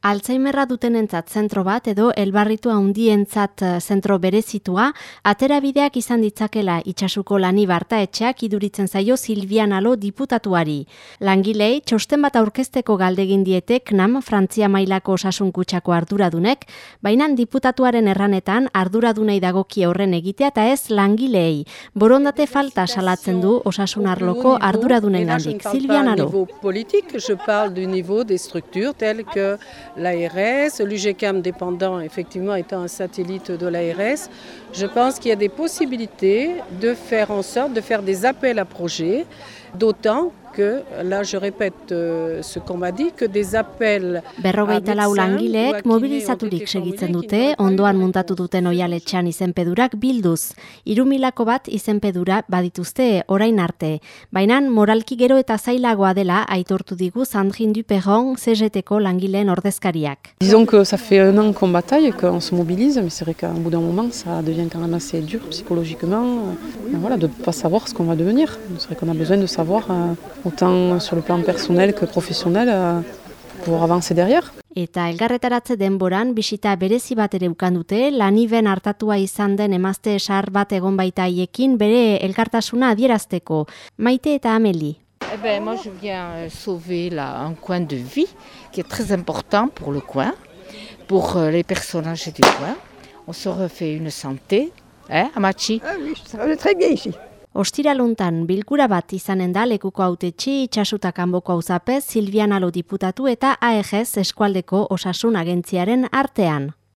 Alzheimerra dutenentzat zentro bat edo elbarritu handientzat eh, zentro berezitua, aterabideak izan ditzakela itxasuko lani barta etxeak iduritzen zaio Silvian Alo diputatuari. Langilei, txosten bat aurkezteko galdegin dietek nam Frantzia mailako osasun kutsako arduradunek, baina diputatuaren erranetan arduradunei dagoki horren egitea eta ez langilei. Borondate falta salatzen du osasun arloko arduradunen gandik. Silvian Alo. Politik, je parle du niveau des structures tel que l'ARS, l'UGCAM dépendant effectivement étant un satellite de l'ARS, je pense qu'il y a des possibilités de faire en sorte de faire des appels à projets, d'autant que, là je répète euh, ce qu'on m'a dit, que des appels Berrogeita lau langileek mobilizaturik segitzen dute, ondoan muntatu duten oialetxean izenpedurak bilduz. Irumilako bat izenpedura badituzte orain arte. Baina moralki gero eta zailagoa dela aitortu digu Sandrine Duperron CGT-ko langileen ordezkariak. Disons que ça fait un an qu'on bataille et qu'on se mobilise, mais c'est vrai qu'à un bout d'un moment, ça devient quand même assez dur psychologiquement. Ben voilà, de ne pas savoir ce qu'on va devenir. C'est vrai qu'on a besoin de savoir euh, autant sur le plan personnel que professionnel, euh, pour avancer derrière. Eta elgarretaratze denboran bisita berezi bat ere ukan dute, laniben hartatua izan den emazte esar bat egon baita haiekin bere elkartasuna adierazteko. Maite eta Ameli. Eh ben, moi, je viens euh, sauver là, un coin de vie qui est très important pour le coin, pour euh, les personnages du coin. On se refait une santé, hein, Amachi? Ah oui, ça va très bien ici. Ostiraluntan bilkura bat izanen da lekuko autetxi itxasuta kanboko auzapez Silvian Alo diputatu eta AEGES eskualdeko osasun agentziaren artean.